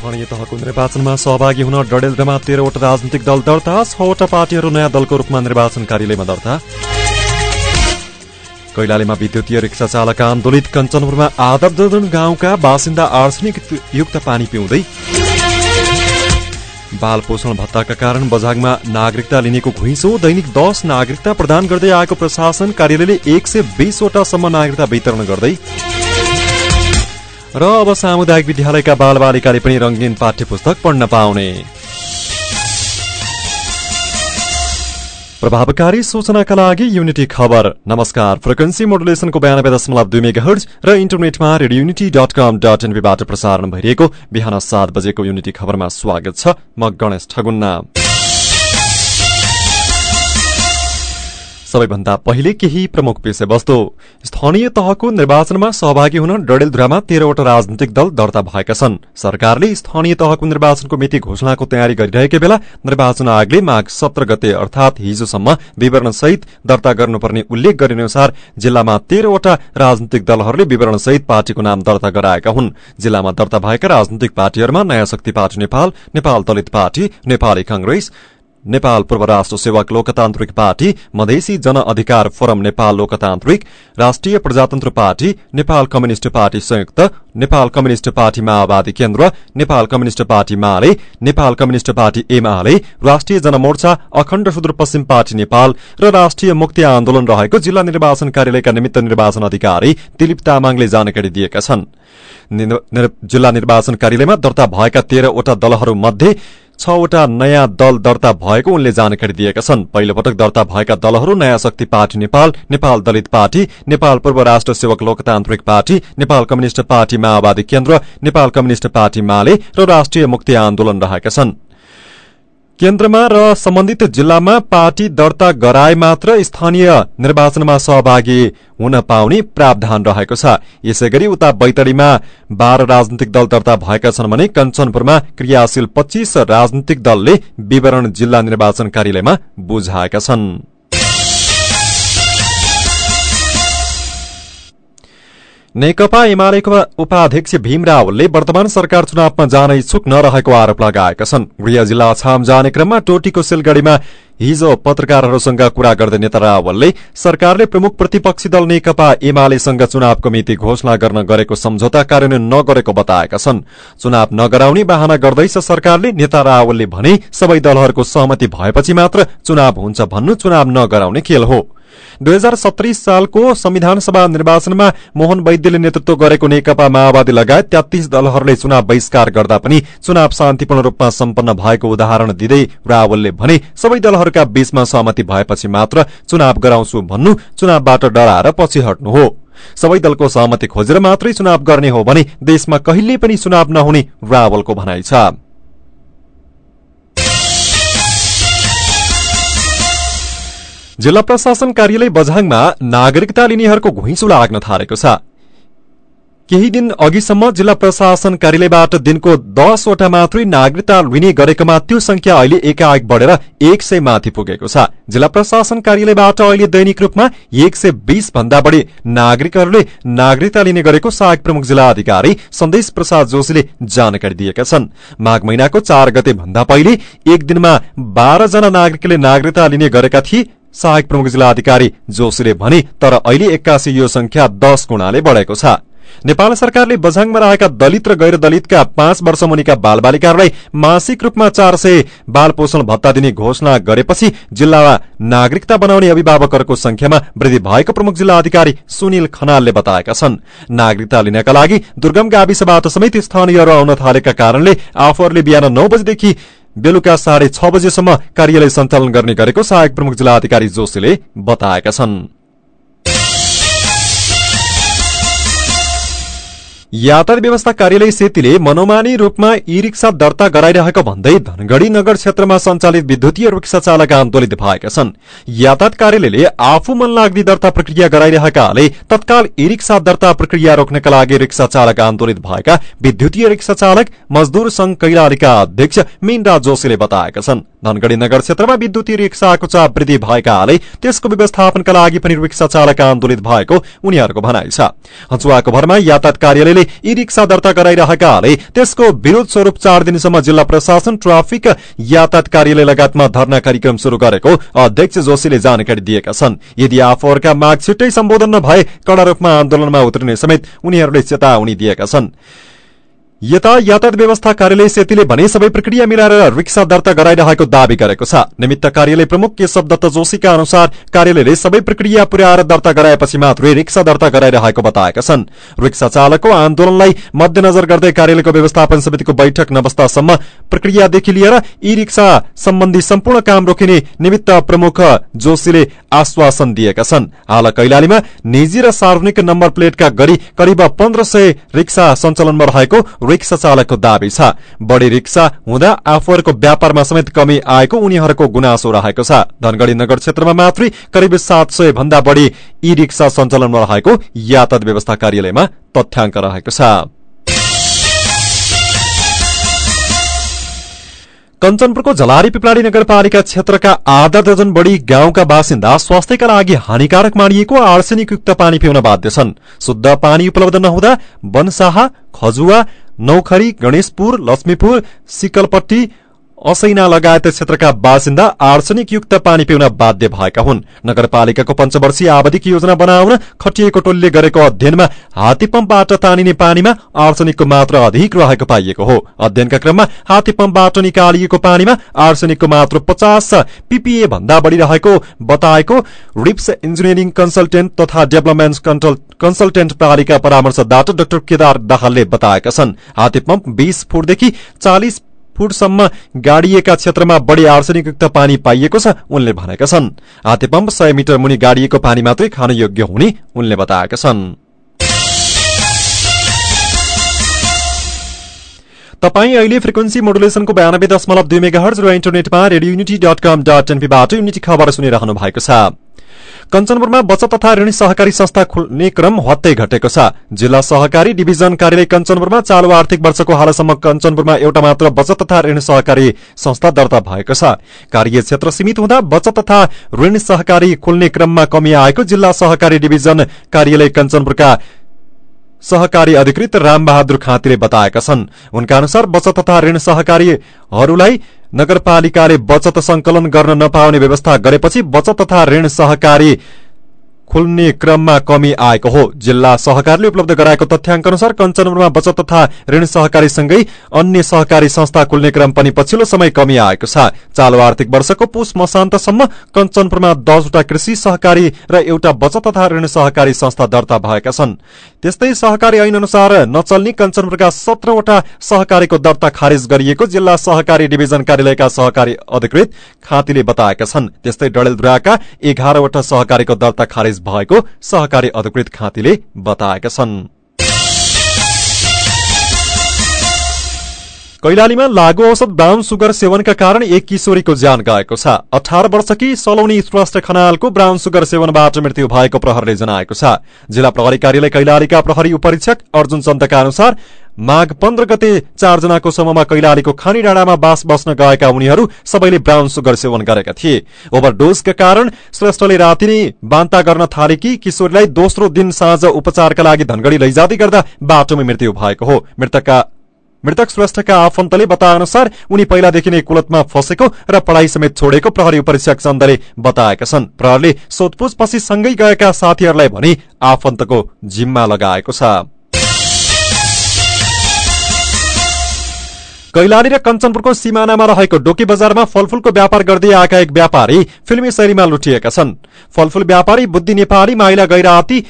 तहको निर्वाचनमा सहभागी हुन डडेलधुरामा तेह्रवटा राजनीतिक दल दर्ता छवटा पार्टीहरू नयाँ दलको रूपमा निर्वाचन कार्यालयमा दर्ता। कैलालीमा विद्युतीय रिक्सा चालक आन्दोलित कञ्चनपुरमा आदर दर्जन गाउँका बासिन्दा आर्सेनिक युक्त पानी पिउँदै। बाल पोषण भत्ताका कारण बझाङमा नागरिकता लिनेको घुइँचो दैनिक दश नागरिकता प्रदान गर्दै आएको प्रशासन कार्यालयले एक सय बीसवटासम्म नागरिकता वितरण गर्दै। र अब सामुदायिक विद्यालयका बालबालिकाले पनि रङ्गीन पाठ्य पुस्तक पढ्न पाउने। प्रभावकारी सूचनाका लागि युनिटी खबर। नमस्कार फ्रिक्वेन्सी मोडुलेसनको बयानब्बे दशमलव दुई मेगा हर्ज र इन्टरनेटमा radio Unity dot com dot एनबीबाट प्रसारण भइरहेको बिहान सात बजेको युनिटी खबरमा स्वागत छ म गणेश ठगुन्ना। सबैभन्दा पहिले केही प्रमुख विषयवस्तु स्थानीय तहको निर्वाचनमा सहभागी हुन डडेलधुरामा तेह्रवटा राजनीतिक दल दर्ता भएका छन्। सरकारले स्थानीय तहको निर्वाचनको मिति घोषणाको तयारी गरिरहेकै बेला निर्वाचन आयोगले माघ सत्र गते अर्थात हिजोसम्म विवरण सहित दर्ता गर्नुपर्ने उल्लेख गरिने अनुसार जिल्लामा तेह्रवटा राजनीतिक दलहरूले विवरण सहित पार्टीको नाम दर्ता गराएका हुन्। जिल्लामा दर्ता भएका राजनीतिक पार्टीहरूमा Naya Shakti party Nepal Nepal Dalit party Nepali Congress Nepal Purva Rashtra Sevak लोकतान्त्रिक पार्टी मधेसी जन अधिकार फोरम नेपाल लोकतान्त्रिक राष्ट्रिय प्रजातन्त्र पार्टी नेपाल कम्युनिष्ट पार्टी संयुक्त नेपाल कम्युनिष्ट पार्टी माओवादी केन्द्र नेपाल कम्युनिष्ट पार्टी माले नेपाल कम्युनिष्ट पार्टी एमाले राष्ट्रिय जनमोर्चा अखण्ड सुदूरपश्चिम पार्टी नेपाल र राष्ट्रिय मुक्ति आन्दोलन रहेको जिल्ला निर्वाचन कार्यालयका निमित्त निर्वाचन अधिकारी दिलीप तामाङले जानकारी दिएका छन्। जिल्ला निर्वाचन कार्यालयमा दर्ता भएका तेह्रवटा दलहरू मध्ये छवटा नयाँ दल दर्ता भएको उनले जानकारी दिएका छन्। पहिलो पटक दर्ता भएका दलहरू नयाँ शक्ति पार्टी नेपाल नेपाल दलित पार्टी नेपाल पूर्व राष्ट्र सेवक लोकतान्त्रिक पार्टी नेपाल कम्युनिष्ट पार्टी माओवादी केन्द्र नेपाल कम्युनिष्ट पार्टी माले र राष्ट्रिय मुक्ति आन्दोलन रहेका छन्। केन्द्रमा र सम्बन्धित जिल्लामा पार्टी दर्ता गराए मात्र स्थानीय निर्वाचनमा सहभागी हुन पाउने प्रावधान रहेको छ। यसै गरी उता बैतडीमा बाह्र राजनीतिक दल दर्ता भएका छन् भने कञ्चनपुरमा क्रियाशील पच्चीस राजनीतिक दलले विवरण जिल्ला निर्वाचन कार्यालयमा बुझाएका छन्। नेकपा एमालेको उपाध्यक्ष भीम रावलले वर्तमान सरकार चुनावमा जान इच्छुक नरहेको आरोप लगाएका छन्। गृह जिल्ला छाम जाने क्रममा टोटीको सिलगढ़ीमा हिजो पत्रकारहरूसँग कुरा गर्दै नेता रावलले सरकारले प्रमुख प्रतिपक्षी दल नेकपा एमालेसँग चुनावको मिति घोषणा गर्न गरेको सम्झौता कार्यान्वयन नगरेको बताएका छन्। चुनाव नगराउने बाहना गर्दैछ सरकारले नेता रावलले भने सबै दलहरूको सहमति भएपछि मात्र चुनाव हुन्छ भन्नु चुनाव नगराउने खेल हो। दुई हजार संविधान सभा निर्वाचनमा मोहन वैद्यले नेतृत्व गरेको नेकपा माओवादी लगायत तेत्तीस दलहरूले चुनाव बहिष्कार गर्दा पनि चुनाव शान्तिपूर्ण रूपमा सम्पन्न भएको उदाहरण दिँदै रावलले भने सबै दलहरूका बीचमा सहमति भएपछि मात्र चुनाव गराउँछु भन्नु चुनावबाट डराएर पछि हट्नु हो। सबै दलको सहमति खोजेर मात्रै चुनाव गर्ने हो भने देशमा कहिल्यै पनि चुनाव नहुने रावलको भनाइ छ। जिल्ला प्रशासन कार्यालय बझाङमा नागरिकता लिनेहरूको घुइँचो लाग्न थालेको छ। केही दिन अघिसम्म जिल्ला प्रशासन कार्यालयबाट दिनको दसवटा मात्रै नागरिकता लिने गरेकोमा त्यो संख्या अहिले एकाएक बढेर एक सय माथि पुगेको छ। जिल्ला प्रशासन कार्यालयबाट अहिले दैनिक रूपमा एक सय बीस भन्दा बढ़ी नागरिकहरूले नागरिकता लिने गरेको सहायक प्रमुख जिल्ला अधिकारी सन्देश प्रसाद जोशीले जानकारी दिएका छन्। माघ महिनाको चार गते भन्दा पहिले एक दिनमा बाह्र जना नागरिकले नागरिकता लिने गरेका थिए। सहायक प्रमुख जिल्ला अधिकारी जोशीले भने तर अहिले एक्कासी यो संख्या दश गुणाले बढ़ेको छ। नेपाल सरकारले बझाङमा रहेका दलित र गैर दलितका पाँच वर्ष मुनिका बालबालिकाहरूलाई मासिक रूपमा चार सय बाल पोषण भत्ता दिने घोषणा गरेपछि जिल्लामा नागरिकता बनाउने अभिभावकहरूको संख्यामा वृद्धि भएको प्रमुख जिल्ला अधिकारी सुनिल खनालले बताएका छन्। नागरिकता लिनका लागि दुर्गम गाविसबाट समेत स्थानीयहरू आउन थालेका कारणले आफूहरूले बिहान नौ बजेदेखि बेलुका साढे छ बजेसम्म कार्यालय सञ्चालन गर्ने गरेको सहायक प्रमुख जिल्ला अधिकारी जोशीले बताएका छन्। यातायात व्यवस्था कार्यालय सेतीले मनोमानी रूपमा ई रिक्सा दर्ता गराइरहेको भन्दै धनगढ़ी नगर क्षेत्रमा सञ्चालित विद्युतीय रिक्सा चालक आन्दोलित भएका छन्। यातायात कार्यालयले आफू मन लाग्ने दर्ता प्रक्रिया गराइरहेकाले तत्काल ई रिक्सा दर्ता प्रक्रिया रोक्नका लागि रिक्सा चालक आन्दोलित भएका विद्युतीय रिक्सा चालक मजदूर संघ कैलालीका अध्यक्ष मीनराज जोशीले बताएका छन्। धनगढ़ी नगर क्षेत्रमा विद्युतीय रिक्साको चाप वृद्धि भएकाले त्यसको व्यवस्थापनका लागि पनि रिक्सा चालक आन्दोलित भएको उनीहरूको भनाइ छ। हचुवाको भरमा यातायात कार्यालयले ई रिक्सा दर्ता गराइरहेकाले त्यसको विरोध स्वरूप चार दिनसम्म जिल्ला प्रशासन ट्राफिक यातायात कार्यालय लगायतमा धरना कार्यक्रम शुरू गरेको अध्यक्ष जोशीले जानकारी दिएका छन्। यदि आफूहरूका माग छिट्टै सम्बोधन नभए कड़ा रूपमा आन्दोलनमा उत्रिने समेत उनीहरूले चेतावनी दिएका छन्। यता यातायात व्यवस्था कार्यालय सेतीले भने सबै प्रक्रिया मिलाएर रिक्सा दर्ता गराइरहेको दावी गरेको छ। निमित्त कार्यालय प्रमुख केशव दत्त जोशीका अनुसार कार्यालयले सबै प्रक्रिया पुर्याएर दर्ता गराएपछि मात्रै रिक्सा दर्ता गराइरहेको बताएका छन्। रिक्सा चालकको आन्दोलनलाई मध्यनजर गर्दै कार्यालयको व्यवस्थापन समितिको बैठक नबस्दासम्म प्रक्रियादेखि लिएर ई रिक्सा सम्बन्धी सम्पूर्ण काम रोकिने निमित्त प्रमुख जोशीले आश्वासन दिएका छन्। हाल कैलालीमा निजी र सार्वजनिक नम्बर प्लेटका गरी करिब पन्ध्र सय रिक्सा सञ्चालनमा रहेको रिक्सा चालकको दावी छ। बढ़ी रिक्सा हुँदा आफूहरूको व्यापारमा समेत कमी आएको उनीहरूको गुनासो रहेको छ। धनगढ़ी नगर क्षेत्रमा मात्रै करिब सात सय भन्दा बढ़ी ई रिक्सा सञ्चालनमा रहेको यातायात व्यवस्था कार्यालयमा तथ्याङ्क रहेको छ। कञ्चनपुरको झलारी पिपलाडी नगरपालिका क्षेत्रका आधा दर्जन बढ़ी गाउँका बासिन्दा स्वास्थ्यका लागि हानिकारक मानिएको आर्सेनिकयुक्त पानी पिउन बाध्य छन्। शुद्ध पानी उपलब्ध नहुँदा वनसाहा खजुवा नौखरी गणेशपुर लक्ष्मीपुर सिकलपट्टी असैना लगायत क्षेत्रका बासिन्दा आर्सनिकयुक्त पानी पिउन बाध्य भएका हुन्। नगरपालिकाको पञ्चवर्षीय आवधिक योजना बनाउन खटिएको टोलीले गरेको अध्ययनमा हात्ती पम्पबाट तानिने पानीमा आर्सनिकको मात्रा अधिक रहेको पाइएको हो। अध्ययनका क्रममा हात्ती पम्पबाट निकालिएको पानीमा आर्सनिकको मात्र पचास पीपीए भन्दा बढ़ी रहेको बताएको रिप्स इन्जिनियरिङ कन्सल्टेन्ट तथा डेभलपमेन्ट कन्सल्टेन्ट प्रणालीका परामर्शदाता डाक्टर केदार दाहालले बताएका छन्। हात्ती पम्प बीस फुटदेखि चालिस फुटसम्म गाडिएका क्षेत्रमा बढ़ी आर्सेनिकयुक्त पानी पाइएको छ उनले भनेका छन्। हाते पम्प सय मिटर मुनि गाडिएको पानी मात्रै खान योग्य हुने उनले बताएका छन्। तपाईँ अहिले फ्रिक्वेन्सी मोडुलेसनको बयानब्बे दशमलव दुई मेगा हर्ज र इन्टरनेटमा radio Unity dot com dot एनपीबाट unity खबर सुनिरहनु भएको छ। कञ्चनपुरमा बचत तथा ऋण सहकारी संस्था खुल्ने क्रम हत्तै घटेको छ। जिल्ला सहकारी डिभिजन कार्यालय कञ्चनपुरमा चालु आर्थिक वर्षको हालसम्म कञ्चनपुरमा एउटा मात्र बचत तथा ऋण सहकारी संस्था दर्ता भएको छ। कार्य क्षेत्र सीमित हुँदा बचत तथा ऋण सहकारी खुल्ने क्रममा कमी आएको जिल्ला सहकारी डिभिजन कार्यालय कञ्चनपुरका सहकारी अधिकृत रामबहादुर खाँतीले बताएका छन्। उनका अनुसार बचत तथा ऋण सहकारीहरूलाई नगरपालिकाले बचत संकलन गर्न नपाउने व्यवस्था गरेपछि बचत तथा ऋण सहकारी खुल्ने क्रममा कमी आएको हो। जिल्ला सहकारीले उपलब्ध गराएको तथ्याङ्क अनुसार कञ्चनपुरमा बचत तथा ऋण सहकारीसँगै अन्य सहकारी संस्था खुल्ने क्रम पनि पछिल्लो समय कमी आएको छ। चालु आर्थिक वर्षको पुष मसान्तसम्म कञ्चनपुरमा दसवटा कृषि सहकारी र एउटा बचत तथा ऋण सहकारी संस्था दर्ता भएका छन्। त्यस्तै सहकारी ऐन अनुसार नचल्ने कञ्चनपुरका सत्रवटा सहकारीको दर्ता खारेज गरिएको जिल्ला सहकारी डिभिजन कार्यालयका सहकारी अधिकृत खाँतीले बताएका छन्। त्यस्तै डडेलधुराका एघारवटा सहकारीको दर्ता खारेज भएको सहकारी अधिकृत खाँतीले बताएका छन्। कैलालीमा लागू औषध ब्राउन सुगर सेवनका कारण एक किशोरीको ज्यान गएको छ। अठार वर्षकी सलौनी स्पष्ट खनालको ब्राउन सुगर सेवनबाट मृत्यु भएको प्रहरले जनाएको छ। जिल्ला प्रहरी कार्यालय कैलालीका प्रहरी उपरीक्षक अर्जुन चन्दका अनुसार माघ पन्ध्र गते चारजनाको समूहमा कैलालीको खानी डाँडामा बास बस्न गएका उनीहरू सबैले ब्राउन सुगर सेवन गरेका थिए। ओभरडोजका कारण श्रेष्ठले राति नै बान्ता गर्न थालेकी किशोरीलाई दोस्रो दिन साँझ उपचारका लागि धनगढ़ी लैजाँदै गर्दा बाटोमा मृत्यु भएको हो। मृतकका मृतक श्रेष्ठका आफन्तले बताए अनुसार उनी पहिलादेखि नै कुलतमा फसेको र पढ़ाई समेत छोडेको प्रहरी परीक्षक चन्दले बताएका छन्। प्रहरले सोधपुछपछि सँगै गएका साथीहरूलाई भनी आफन्तको जिम्मा लगाएको छ। कैलाली र कञ्चनपुरको सिमानामा रहेको डोकी बजारमा फलफूलको व्यापार गर्दै आएका एक व्यापारी फिल्मी शैलीमा लुटिएका छन्। फलफूल व्यापारी बुद्धि नेपाली माइला गैराती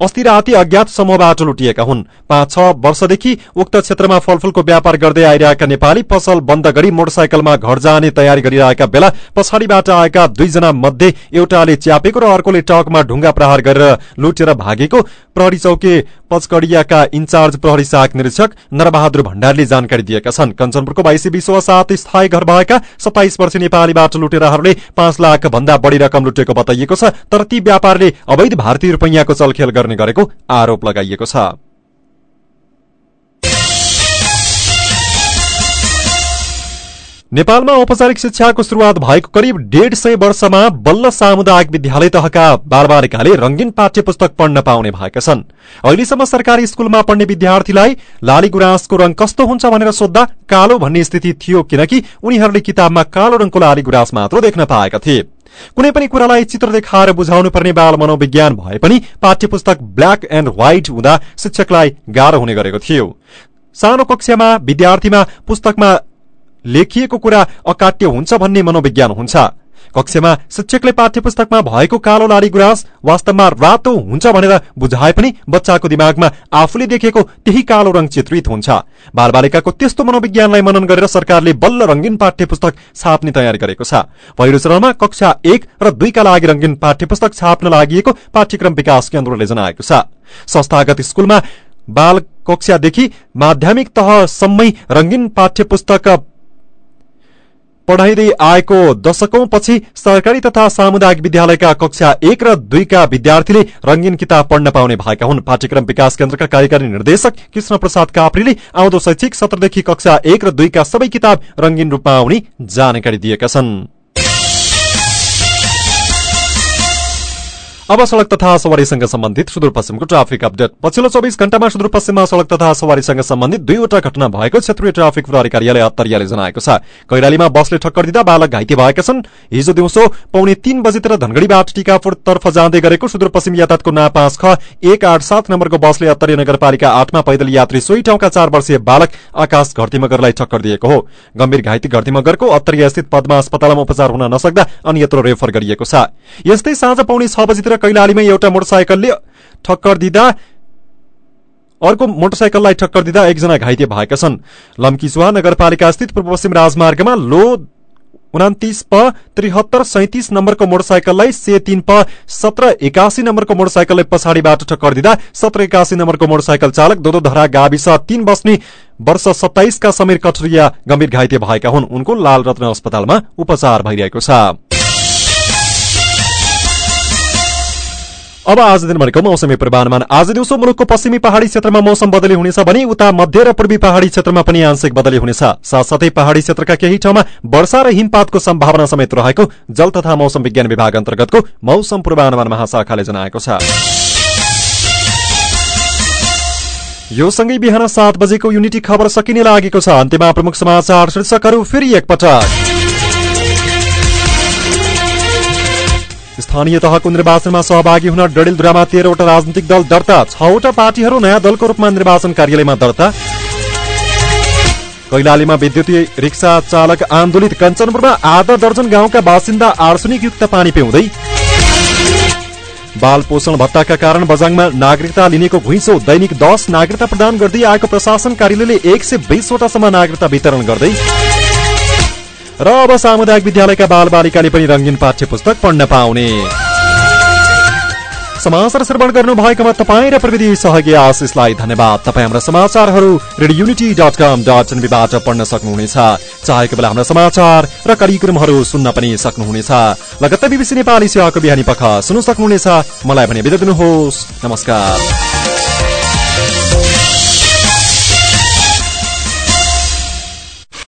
अस्ति राति अज्ञात समूहबाट लुटिएका हुन्। पाँच छ वर्षदेखि उक्त क्षेत्रमा फलफूलको व्यापार गर्दै आइरहेका नेपाली पसल बन्द गरी मोटरसाइकलमा घर जाने तयारी गरिरहेका बेला पछाडिबाट आएका दुईजना मध्ये एउटाले च्यापेको र अर्कोले टकमा ढुङ्गा प्रहार गरेर लुटेर भागेको प्रहरी चौकी पचकडियाका इन्चार्ज प्रहरी सहायक निरीक्षक नरबहादुर भण्डारीले जानकारी दिएका छन्। कञ्चनपुरको बाइसी विश्व सात स्थायी घर भएका सत्ताइस वर्ष नेपालीबाट लुटेराहरूले पाँच लाख भन्दा बढ़ी रकम लुटेको बताइएको छ। तर ती व्यापारले अवैध भारतीय रूपैयाँको चलखेल गर्ने गरेको आरोप लगाइएको छ। नेपालमा औपचारिक शिक्षाको शुरूआत भएको करिब डेढ सय वर्षमा बल्ल सामुदायिक विद्यालय तहका बालबालिकाले रंगीन पाठ्य पुस्तक पढ्न पाउने भएका छन्। अहिलेसम्म सरकारी स्कूलमा पढ्ने विद्यार्थीलाई लाली गुराँसको रंग कस्तो हुन्छ भनेर सोद्धा कालो भन्ने स्थिति थियो किनकि उनीहरूले किताबमा कालो रंगको लाली गुराँस मात्र देख्न पाएका थिए। कुनै पनि कुरालाई चित्र देखाएर बुझाउनु पर्ने बाल मनोविज्ञान भए पनि पाठ्य पुस्तक ब्ल्याक एण्ड व्हाइट हुँदा शिक्षकलाई गाह्रो हुने गरेको थियो। सानो कक्षामा विद्यार्थीमा पुस्तकमा लेखिएको कुरा अकाट्य हुन्छ भन्ने मनोविज्ञान हुन्छ। कक्षामा शिक्षकले पाठ्य पुस्तकमा भएको कालो लाली गुराँस वास्तवमा रातो हुन्छ भनेर बुझाए पनि बच्चाको दिमागमा आफूले देखेको त्यही कालो रंग चित्रित हुन्छ। बालबालिकाको त्यस्तो मनोविज्ञानलाई मनन गरेर सरकारले बल्ल रंगीन पाठ्य पुस्तक छाप्ने तयारी गरेको छ। पहिलो चरणमा कक्षा एक र दुईका लागि रंगीन पाठ्य पुस्तक छाप्न लागि पाठ्यक्रम विकास केन्द्रले जनाएको छ। संस्थागत स्कूलमा बाल कक्षादेखि माध्यमिक तहसम्मै रंगीन पाठ्य पुस्तक पढ़ाइँदै आएको दशकौं पछि सरकारी तथा सामुदायिक विद्यालयका कक्षा एक र दुईका विद्यार्थीले रंगीन किताब पढ्न पाउने भएका हुन्। पाठ्यक्रम विकास केन्द्रका कार्यकारी निर्देशक कृष्ण प्रसाद काप्रीले आउँदो शैक्षिक सत्रदेखि कक्षा एक र दुईका सबै किताब रंगीन रूपमा आउने जानकारी दिएका छन्। अब सड़क तथा सवारीसँग सम्बन्धित सुदूरपश्चिमको ट्राफिक अपडेट। पछिल्लो चौबिस घण्टामा सुदूरपश्चिममा सड़क तथा सवारीसँग सम्बन्धित दुईवटा घटना भएको क्षेत्रीय ट्राफिक प्रहरी कार्यालय अत्तरियाले जनाएको छ। कैलालीमा बसले ठक्कर दिँदा बालक घाइते भएका छन्। हिजो दिउँसो पौने तीन बजेतिर धनगढ़ीबाट टिकापुर तर्फ जाँदै गरेको सुदूरपश्चिम यातायातको ना पाँच ख एक आठ सात नम्बरको बसले अत्तरी नगरपालिका आठमा पैदल यात्री सोही ठाउँका चार वर्षीय बालक आकाश घरतीमगरलाई ठक्कर दिएको हो। गम्भीर घाइते घरतीमगरको अत्तरिया स्थित पद्मा अस्पतालमा उपचार हुन नसक्दा अन्यत्र रेफर गरिएको छ। यस्तै साँझ पौने छ बजीतिर कैलालीमा एउटा मोटरसाइकलले ठक्कर दिँदा अर्को मोटरसाइकललाई ठक्कर दिँदा एकजना घाइते भएका छन्। लम्कीसुवा नगरपालिका स्थित पूर्व पश्चिम राजमार्गमा लो उनातिस प त्रिहत्तर सैतिस नम्बरको मोटरसाइकललाई से तीन प सत्र एकासी नम्बरको मोटरसाइकललाई पछाडिबाट ठक्कर दिँदा सत्र एकासी नम्बरको मोटरसाइकल चालक दोदोधरा गाविस तीन बस्ने वर्ष सत्ताइसका समीर कठरिया गम्भीर घाइते भएका हुन्। उनको लाल रत्न अस्पतालमा उपचार भइरहेको छ। अब आज दिनभरिको मौसमी पूर्वानुमान। आज दिउँसो मुलुकको पश्चिमी पहाड़ी क्षेत्रमा मौसम बदली हुनेछ भने उता मध्य र पूर्वी पहाड़ी क्षेत्रमा पनि आंशिक बदली हुनेछ। साथसाथै पहाड़ी क्षेत्रका केही ठाउँमा वर्षा र हिमपातको सम्भावना समेत रहेको जल तथा मौसम विज्ञान विभाग अन्तर्गतको मौसम पूर्वानुमान महाशाखाले जनाएको छ। यो सँगै बिहान सात बजेको युनिटी खबर सकिने लागेको छ। अन्त्यमा प्रमुख समाचार शीर्षकहरू फेरि एकपटक। स्थानीय तहको निर्वाचनमा सहभागी हुन डडेलधुरामा तेह्रवटा राजनीतिक दल दर्ता छवटा पार्टीहरू नयाँ दलको रूपमा निर्वाचन कार्यालयमा दर्ता। कैलालीमा विद्युतीय रिक्सा चालक आन्दोलित कञ्चनपुरमा आधा दर्जन गाउँका बासिन्दा आर्सनिक युक्त पानी पिउँदै। बाल पोषण भत्ताका कारण बजाङमा नागरिकता लिनेको घुइँचो दैनिक दश नागरिकता प्रदान गर्दै आएको प्रशासन कार्यालयले एक सय बिसवटासम्म नागरिकता वितरण गर्दै। र अब सामुदायिक विद्यालयका बाल बालिकाले पनि रङ्गीन पाठ्य पुस्तक पढ्न पाउने। समाचार श्रवण गर्नु भएकोमा तपाईँ र प्रविधि सहयोगी आशिषलाई धन्यवाद। तपाईँ हाम्रा समाचारहरू radio Unity dot com dot एनबीबाट पढ्न सक्नुहुनेछ। चाहेको बेला हाम्रा समाचार र कार्यक्रमहरू सुन्न पनि सक्नुहुनेछ। लगत्तै बिबिसी नेपाली सेवाको बिहानी पख सुन्नु सक्नुहुनेछ। मलाई भने बिदा दिनुहोस्। नमस्कार।